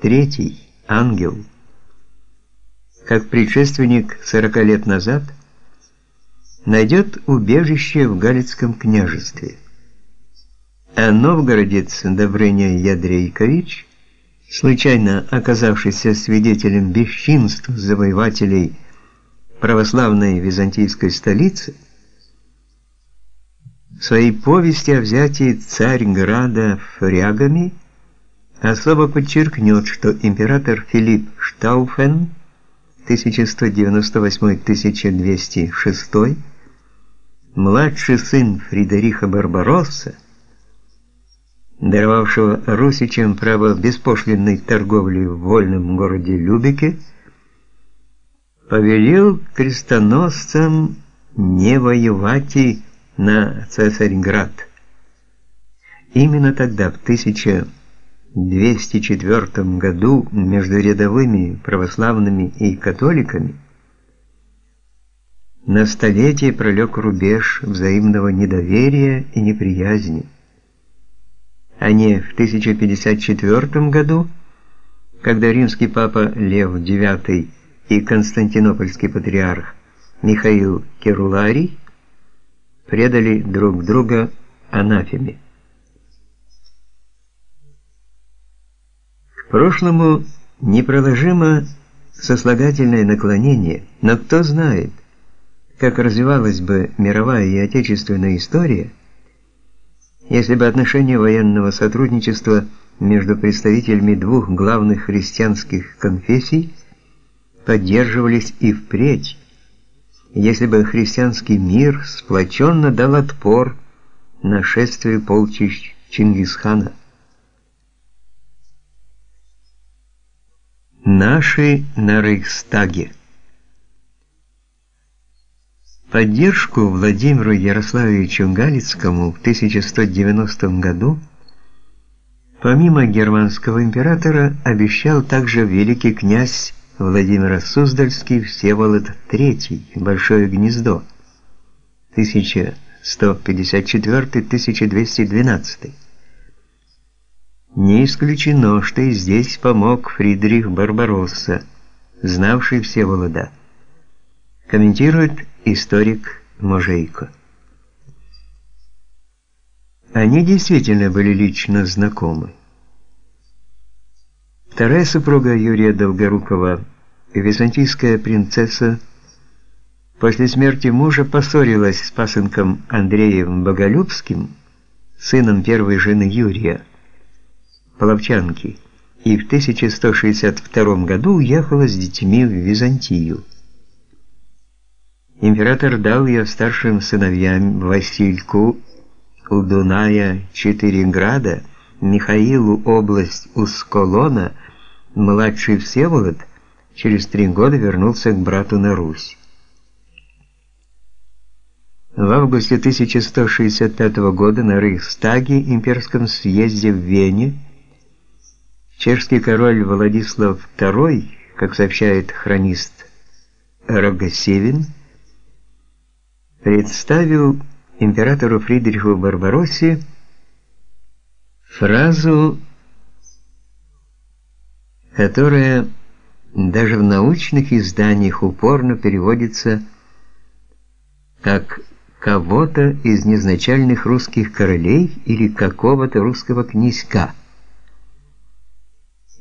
Третий, ангел, как предшественник 40 лет назад, найдет убежище в Галицком княжестве. А новгородец Добрыня Ядрейкович, случайно оказавшийся свидетелем бесчинств завоевателей православной византийской столицы, в своей повести о взятии Царьграда фрягами особо подчеркнет, что император Филипп Штауфен 1198-1206, младший сын Фридериха Барбаросса, даровавшего русичам право беспошлинной торговли в вольном городе Любеке, повелел крестоносцам не воевать на Цесарьград. Именно тогда, в 1204 году, между рядовыми православными и католиками на столетие пролег рубеж взаимного недоверия и неприязни. А не в 1054 году, когда римский папа Лев IX и константинопольский патриарх Михаил Керуларий предали друг друга анафеме. Прошлому непроложимо сослагательное наклонение, но кто знает, как развивалась бы мировая и отечественная история, если бы отношения военного сотрудничества между представителями двух главных христианских конфессий поддерживались и впредь, если бы христианский мир сплоченно дал отпор нашествию полчищ Чингисхана. Наши на Рейхстаге. Поддержку Владимиру Ярославовичу Галицкому в 1190 году помимо германского императора обещал также великий князь Владимира Суздальский Всеволод III Большое гнездо 1154-1212 Не исключено, что и здесь помог Фридрих Барбаросса, знавший Всеволода. Комментирует историк Можейко. Они действительно были лично знакомы. Вторая супруга Юрия Долгорукова, византийская принцесса, после смерти мужа поссорилась с пасынком Андреем Боголюбским, сыном первой жены Юрия, половчанки, и в 1162 году уехала с детьми в Византию. Император дал ее старшим сыновьям Васильку у Дуная четыре града, Михаилу область Усколона – младший Всеволод через три года вернулся к брату на Русь. В августе 1165 года на Рейхстаге, имперском съезде в Вене, чешский король Владислав II, как сообщает хронист Рогосевин, представил императору Фридриху Барбароссе фразу которая даже в научных изданиях упорно переводится как кого-то из незначальных русских королей или какого-то русского князька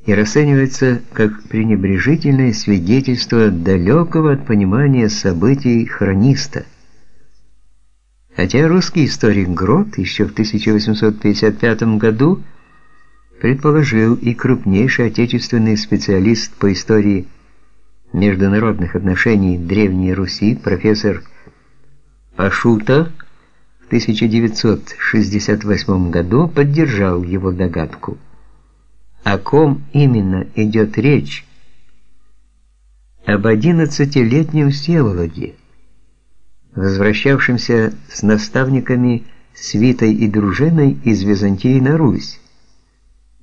и расценивается как пренебрежительное свидетельство далекого от понимания событий хрониста. Хотя русский историк Грот еще в 1855 году предположил и крупнейший отечественный специалист по истории международных отношений Древней Руси профессор Пашута в 1968 году поддержал его догадку. О ком именно идет речь? Об одиннадцатилетнем Всеволоде, возвращавшемся с наставниками, свитой и дружиной из Византии на Русь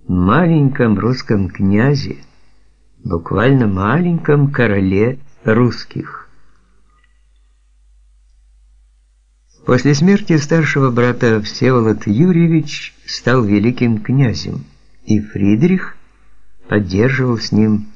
маленьком русском князе, буквально маленьком короле русских. После смерти старшего брата Всеволод Юрьевич стал великим князем, и Фридрих поддерживал с ним